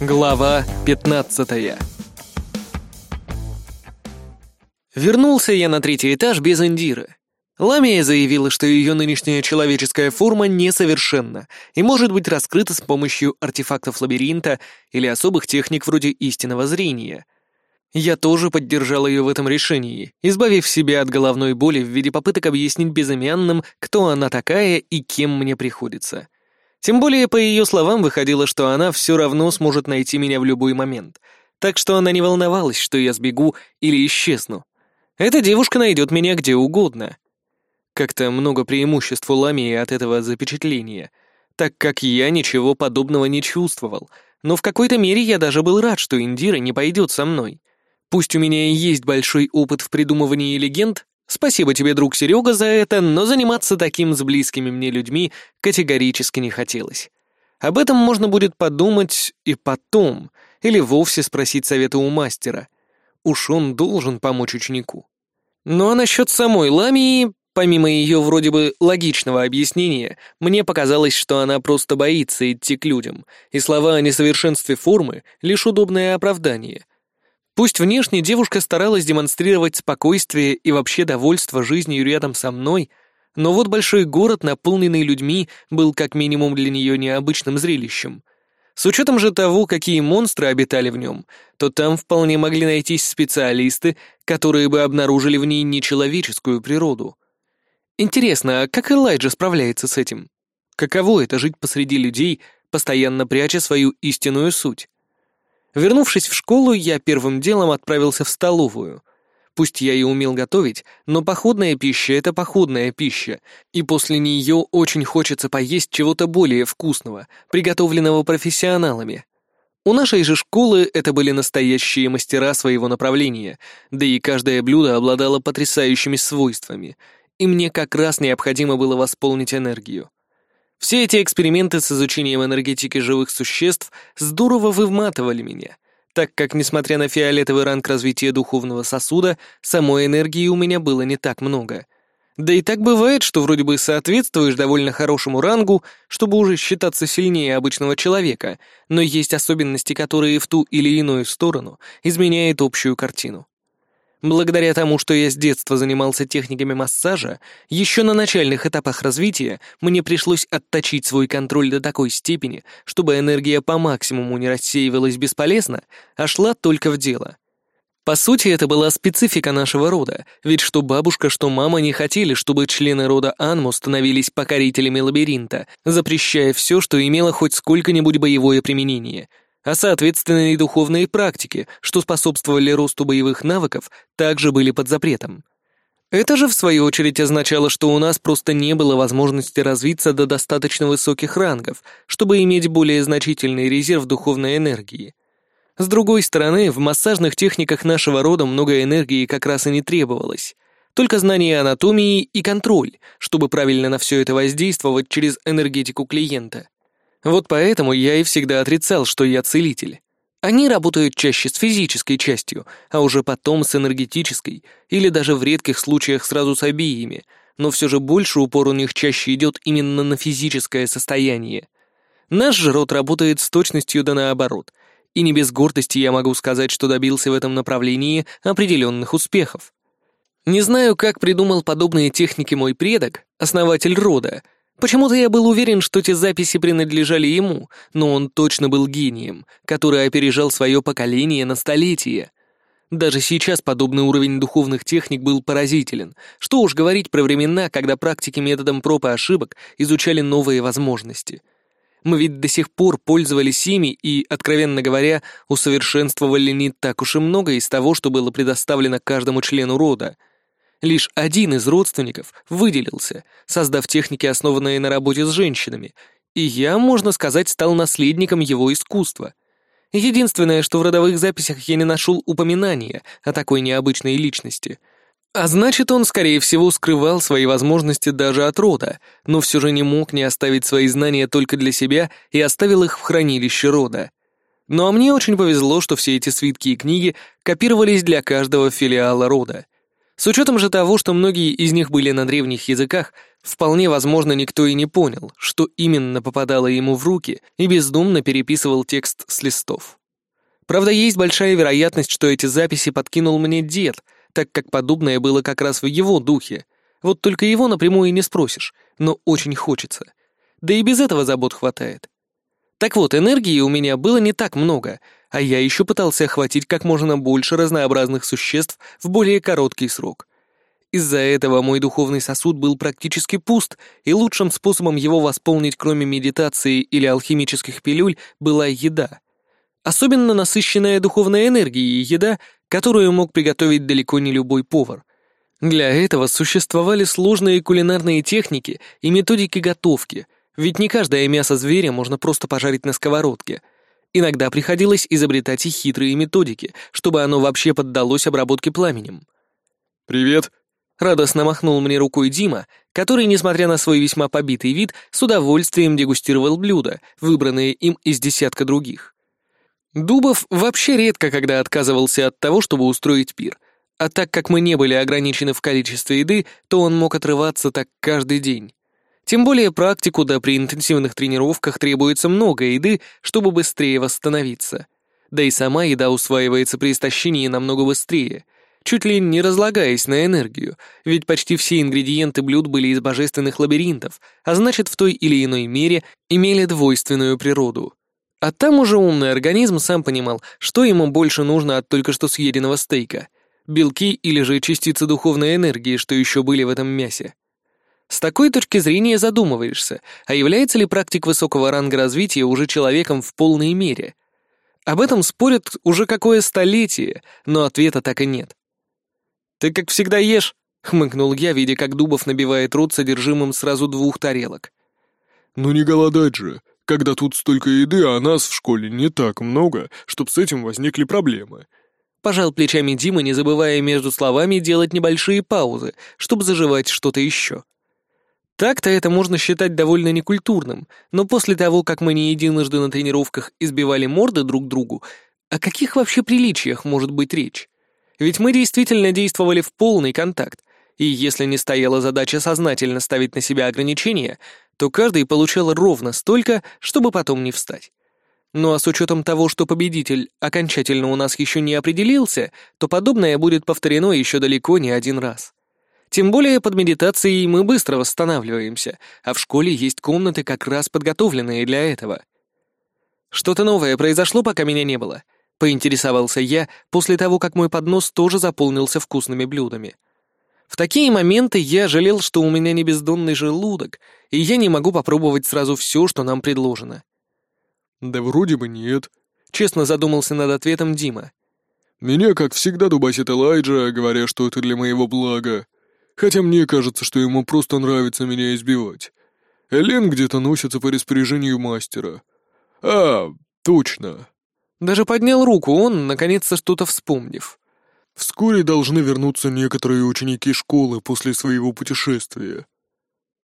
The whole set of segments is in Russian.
Глава 15 Вернулся я на третий этаж без Индиры. Ламия заявила, что ее нынешняя человеческая форма несовершенна и может быть раскрыта с помощью артефактов лабиринта или особых техник вроде истинного зрения. Я тоже поддержал ее в этом решении, избавив себя от головной боли в виде попыток объяснить безымянным, кто она такая и кем мне приходится. Тем более, по ее словам, выходило, что она все равно сможет найти меня в любой момент, так что она не волновалась, что я сбегу или исчезну. Эта девушка найдет меня где угодно. Как-то много преимуществ у Ламии от этого запечатления, так как я ничего подобного не чувствовал, но в какой-то мере я даже был рад, что Индира не пойдет со мной. Пусть у меня и есть большой опыт в придумывании легенд, Спасибо тебе, друг Серега, за это, но заниматься таким с близкими мне людьми категорически не хотелось. Об этом можно будет подумать и потом, или вовсе спросить совета у мастера. Уж он должен помочь ученику. Ну а насчет самой Ламии, помимо ее вроде бы логичного объяснения, мне показалось, что она просто боится идти к людям, и слова о несовершенстве формы — лишь удобное оправдание, Пусть внешне девушка старалась демонстрировать спокойствие и вообще довольство жизнью рядом со мной, но вот большой город, наполненный людьми, был как минимум для нее необычным зрелищем. С учетом же того, какие монстры обитали в нем, то там вполне могли найтись специалисты, которые бы обнаружили в ней нечеловеческую природу. Интересно, а как Элайджа справляется с этим? Каково это жить посреди людей, постоянно пряча свою истинную суть? Вернувшись в школу, я первым делом отправился в столовую. Пусть я и умел готовить, но походная пища — это походная пища, и после нее очень хочется поесть чего-то более вкусного, приготовленного профессионалами. У нашей же школы это были настоящие мастера своего направления, да и каждое блюдо обладало потрясающими свойствами, и мне как раз необходимо было восполнить энергию. Все эти эксперименты с изучением энергетики живых существ здорово выматывали меня, так как, несмотря на фиолетовый ранг развития духовного сосуда, самой энергии у меня было не так много. Да и так бывает, что вроде бы соответствуешь довольно хорошему рангу, чтобы уже считаться сильнее обычного человека, но есть особенности, которые в ту или иную сторону изменяют общую картину. Благодаря тому, что я с детства занимался техниками массажа, еще на начальных этапах развития мне пришлось отточить свой контроль до такой степени, чтобы энергия по максимуму не рассеивалась бесполезно, а шла только в дело. По сути, это была специфика нашего рода, ведь что бабушка, что мама не хотели, чтобы члены рода Анму становились покорителями лабиринта, запрещая все, что имело хоть сколько-нибудь боевое применение — а соответственно и духовные практики, что способствовали росту боевых навыков, также были под запретом. Это же, в свою очередь, означало, что у нас просто не было возможности развиться до достаточно высоких рангов, чтобы иметь более значительный резерв духовной энергии. С другой стороны, в массажных техниках нашего рода много энергии как раз и не требовалось. Только знание анатомии и контроль, чтобы правильно на все это воздействовать через энергетику клиента. Вот поэтому я и всегда отрицал, что я целитель. Они работают чаще с физической частью, а уже потом с энергетической, или даже в редких случаях сразу с обеими, но все же больше упор у них чаще идет именно на физическое состояние. Наш же род работает с точностью да наоборот, и не без гордости я могу сказать, что добился в этом направлении определенных успехов. Не знаю, как придумал подобные техники мой предок, основатель рода, Почему-то я был уверен, что те записи принадлежали ему, но он точно был гением, который опережал свое поколение на столетия. Даже сейчас подобный уровень духовных техник был поразителен. Что уж говорить про времена, когда практики методом проб и ошибок изучали новые возможности. Мы ведь до сих пор пользовались ими и, откровенно говоря, усовершенствовали не так уж и много из того, что было предоставлено каждому члену рода — Лишь один из родственников выделился, создав техники, основанные на работе с женщинами, и я, можно сказать, стал наследником его искусства. Единственное, что в родовых записях я не нашел упоминания о такой необычной личности. А значит, он, скорее всего, скрывал свои возможности даже от рода, но все же не мог не оставить свои знания только для себя и оставил их в хранилище рода. Ну а мне очень повезло, что все эти свитки и книги копировались для каждого филиала рода. С учетом же того, что многие из них были на древних языках, вполне возможно, никто и не понял, что именно попадало ему в руки, и бездумно переписывал текст с листов. Правда, есть большая вероятность, что эти записи подкинул мне дед, так как подобное было как раз в его духе. Вот только его напрямую и не спросишь, но очень хочется. Да и без этого забот хватает. Так вот, энергии у меня было не так много, а я еще пытался охватить как можно больше разнообразных существ в более короткий срок. Из-за этого мой духовный сосуд был практически пуст, и лучшим способом его восполнить, кроме медитации или алхимических пилюль, была еда — Особенно насыщенная духовной энергией еда, которую мог приготовить далеко не любой повар. Для этого существовали сложные кулинарные техники и методики готовки, ведь не каждое мясо зверя можно просто пожарить на сковородке. Иногда приходилось изобретать и хитрые методики, чтобы оно вообще поддалось обработке пламенем. «Привет!» — радостно махнул мне рукой Дима, который, несмотря на свой весьма побитый вид, с удовольствием дегустировал блюда, выбранные им из десятка других. Дубов вообще редко когда отказывался от того, чтобы устроить пир. А так как мы не были ограничены в количестве еды, то он мог отрываться так каждый день. Тем более практику, да при интенсивных тренировках требуется много еды, чтобы быстрее восстановиться. Да и сама еда усваивается при истощении намного быстрее, чуть ли не разлагаясь на энергию, ведь почти все ингредиенты блюд были из божественных лабиринтов, а значит в той или иной мере имели двойственную природу. А там уже умный организм сам понимал, что ему больше нужно от только что съеденного стейка. Белки или же частицы духовной энергии, что еще были в этом мясе. С такой точки зрения задумываешься, а является ли практик высокого ранга развития уже человеком в полной мере? Об этом спорят уже какое столетие, но ответа так и нет. «Ты как всегда ешь», — хмыкнул я, видя, как Дубов набивает рот содержимым сразу двух тарелок. «Ну не голодать же когда тут столько еды, а нас в школе не так много, чтоб с этим возникли проблемы». Пожал плечами Дима, не забывая между словами делать небольшие паузы, чтобы заживать что-то еще. Так-то это можно считать довольно некультурным, но после того, как мы не единожды на тренировках избивали морды друг другу, о каких вообще приличиях может быть речь? Ведь мы действительно действовали в полный контакт, и если не стояла задача сознательно ставить на себя ограничения, то каждый получал ровно столько, чтобы потом не встать. Ну а с учетом того, что победитель окончательно у нас еще не определился, то подобное будет повторено еще далеко не один раз. Тем более под медитацией мы быстро восстанавливаемся, а в школе есть комнаты, как раз подготовленные для этого. Что-то новое произошло, пока меня не было. Поинтересовался я после того, как мой поднос тоже заполнился вкусными блюдами. В такие моменты я жалел, что у меня не бездонный желудок, и я не могу попробовать сразу все, что нам предложено. «Да вроде бы нет», — честно задумался над ответом Дима. «Меня, как всегда, дубасит Элайджа, говоря, что это для моего блага. Хотя мне кажется, что ему просто нравится меня избивать. Элен где-то носится по распоряжению мастера. А, точно». Даже поднял руку он, наконец-то что-то вспомнив. Вскоре должны вернуться некоторые ученики школы после своего путешествия».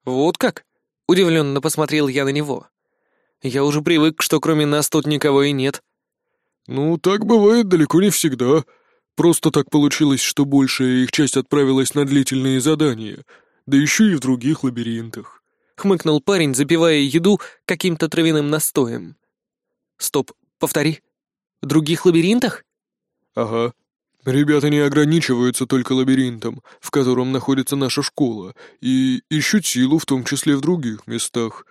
«Вот как?» — удивленно посмотрел я на него. «Я уже привык, что кроме нас тут никого и нет». «Ну, так бывает далеко не всегда. Просто так получилось, что большая их часть отправилась на длительные задания, да еще и в других лабиринтах», — хмыкнул парень, запивая еду каким-то травяным настоем. «Стоп, повтори. В других лабиринтах?» «Ага. Ребята не ограничиваются только лабиринтом, в котором находится наша школа, и ищут силу в том числе в других местах.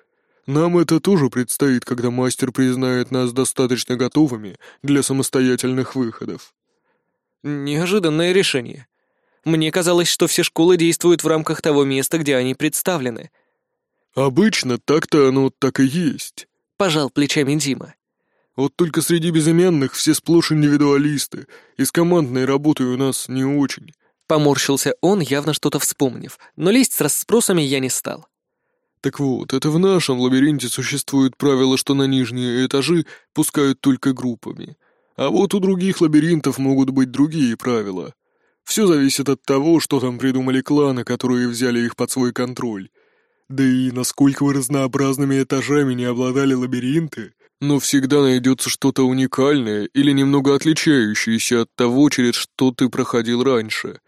Нам это тоже предстоит, когда мастер признает нас достаточно готовыми для самостоятельных выходов. Неожиданное решение. Мне казалось, что все школы действуют в рамках того места, где они представлены. Обычно так-то оно так и есть. Пожал плечами Дима. Вот только среди безымянных все сплошь индивидуалисты, и с командной работой у нас не очень». Поморщился он, явно что-то вспомнив, но лезть с расспросами я не стал. «Так вот, это в нашем лабиринте существует правило, что на нижние этажи пускают только группами. А вот у других лабиринтов могут быть другие правила. Все зависит от того, что там придумали кланы, которые взяли их под свой контроль. Да и насколько разнообразными этажами не обладали лабиринты, но всегда найдется что-то уникальное или немного отличающееся от того, через что ты проходил раньше.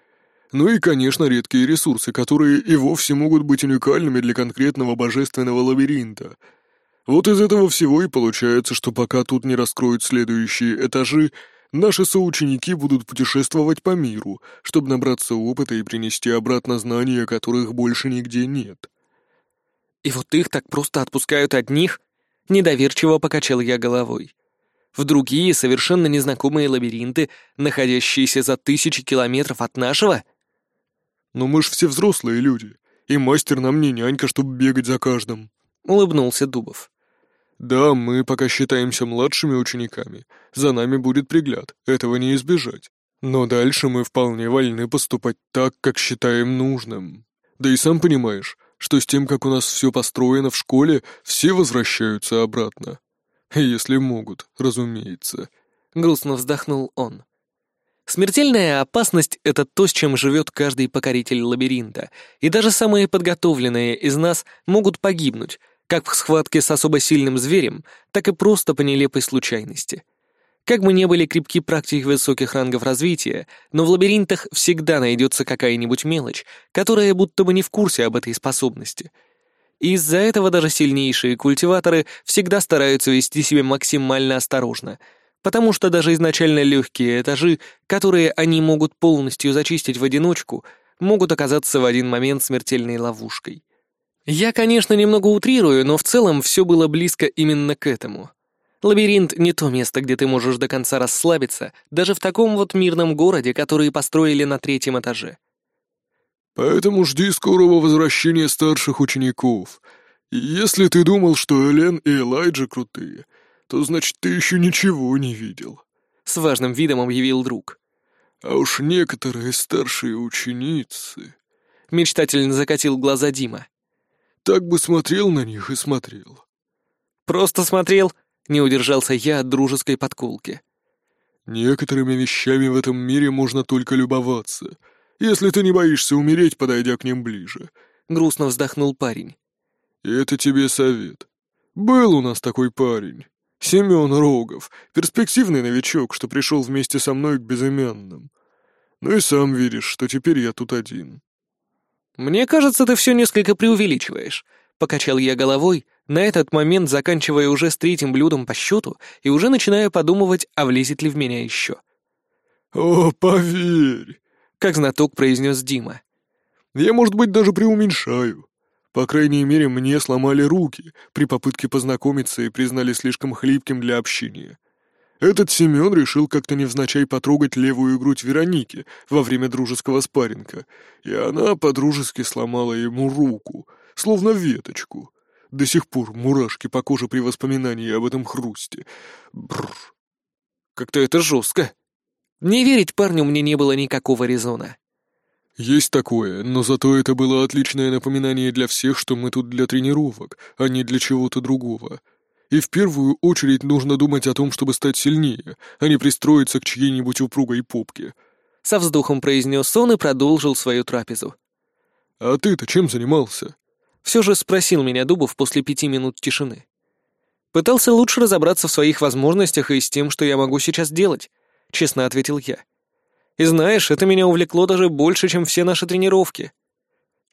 Ну и, конечно, редкие ресурсы, которые и вовсе могут быть уникальными для конкретного божественного лабиринта. Вот из этого всего и получается, что пока тут не раскроют следующие этажи, наши соученики будут путешествовать по миру, чтобы набраться опыта и принести обратно знания, которых больше нигде нет. «И вот их так просто отпускают одних?» Недоверчиво покачал я головой. В другие, совершенно незнакомые лабиринты, находящиеся за тысячи километров от нашего? «Но мы ж все взрослые люди, и мастер нам не нянька, чтобы бегать за каждым», — улыбнулся Дубов. «Да, мы пока считаемся младшими учениками. За нами будет пригляд, этого не избежать. Но дальше мы вполне вольны поступать так, как считаем нужным. Да и сам понимаешь, что с тем, как у нас все построено в школе, все возвращаются обратно. Если могут, разумеется». Грустно вздохнул он. Смертельная опасность — это то, с чем живет каждый покоритель лабиринта, и даже самые подготовленные из нас могут погибнуть — как в схватке с особо сильным зверем, так и просто по нелепой случайности. Как бы не были крепки практики высоких рангов развития, но в лабиринтах всегда найдется какая-нибудь мелочь, которая будто бы не в курсе об этой способности. Из-за этого даже сильнейшие культиваторы всегда стараются вести себя максимально осторожно, потому что даже изначально легкие этажи, которые они могут полностью зачистить в одиночку, могут оказаться в один момент смертельной ловушкой. Я, конечно, немного утрирую, но в целом все было близко именно к этому. Лабиринт — не то место, где ты можешь до конца расслабиться, даже в таком вот мирном городе, который построили на третьем этаже. «Поэтому жди скорого возвращения старших учеников. Если ты думал, что Элен и Элайджа крутые, то значит ты еще ничего не видел», — с важным видом объявил друг. «А уж некоторые старшие ученицы...» — мечтательно закатил глаза Дима. Так бы смотрел на них и смотрел. Просто смотрел, не удержался я от дружеской подколки. Некоторыми вещами в этом мире можно только любоваться, если ты не боишься умереть, подойдя к ним ближе. Грустно вздохнул парень. Это тебе совет. Был у нас такой парень. Семен Рогов, перспективный новичок, что пришел вместе со мной к безымянным. Ну и сам видишь, что теперь я тут один. «Мне кажется, ты все несколько преувеличиваешь», — покачал я головой, на этот момент заканчивая уже с третьим блюдом по счету и уже начиная подумывать, а влезет ли в меня еще. «О, поверь», — как знаток произнес Дима. «Я, может быть, даже преуменьшаю. По крайней мере, мне сломали руки при попытке познакомиться и признали слишком хлипким для общения. Этот Семен решил как-то невзначай потрогать левую грудь Вероники во время дружеского спарринга, и она подружески сломала ему руку, словно веточку. До сих пор мурашки по коже при воспоминании об этом хрусте. Бррр. Как-то это жестко. Не верить парню мне не было никакого резона. Есть такое, но зато это было отличное напоминание для всех, что мы тут для тренировок, а не для чего-то другого. И в первую очередь нужно думать о том, чтобы стать сильнее, а не пристроиться к чьей-нибудь упругой попке. Со вздохом произнес он и продолжил свою трапезу. «А ты-то чем занимался?» Все же спросил меня Дубов после пяти минут тишины. Пытался лучше разобраться в своих возможностях и с тем, что я могу сейчас делать, честно ответил я. И знаешь, это меня увлекло даже больше, чем все наши тренировки.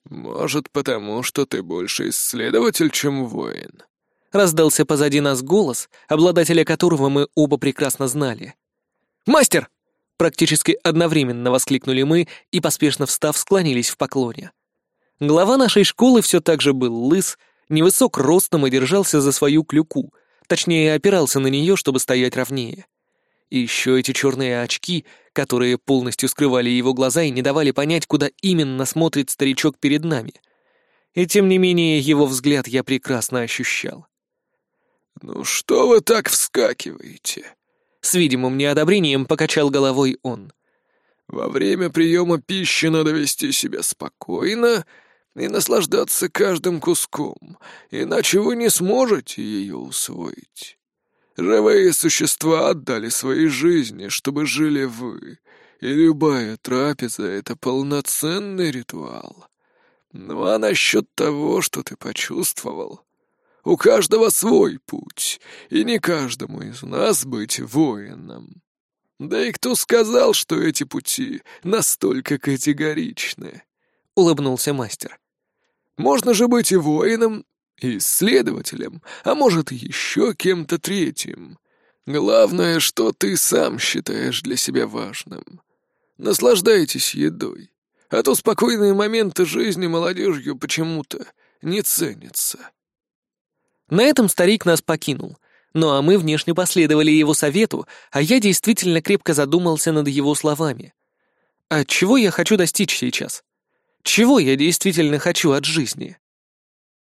Может, потому что ты больше исследователь, чем воин, Раздался позади нас голос, обладателя которого мы оба прекрасно знали. «Мастер!» Практически одновременно воскликнули мы и, поспешно встав, склонились в поклоне. Глава нашей школы все так же был лыс, невысок ростом и держался за свою клюку, точнее, опирался на нее, чтобы стоять ровнее. И еще эти черные очки, которые полностью скрывали его глаза и не давали понять, куда именно смотрит старичок перед нами. И тем не менее, его взгляд я прекрасно ощущал. «Ну что вы так вскакиваете?» С видимым неодобрением покачал головой он. «Во время приема пищи надо вести себя спокойно и наслаждаться каждым куском, иначе вы не сможете ее усвоить. Живые существа отдали свои жизни, чтобы жили вы, и любая трапеза — это полноценный ритуал. Ну а насчет того, что ты почувствовал, у каждого свой путь, и не каждому из нас быть воином. Да и кто сказал, что эти пути настолько категоричны? Улыбнулся мастер. Можно же быть и воином, и исследователем, а может, еще кем-то третьим. Главное, что ты сам считаешь для себя важным. Наслаждайтесь едой, а то спокойные моменты жизни молодежью почему-то не ценятся. На этом старик нас покинул. Ну а мы внешне последовали его совету, а я действительно крепко задумался над его словами. А чего я хочу достичь сейчас? Чего я действительно хочу от жизни?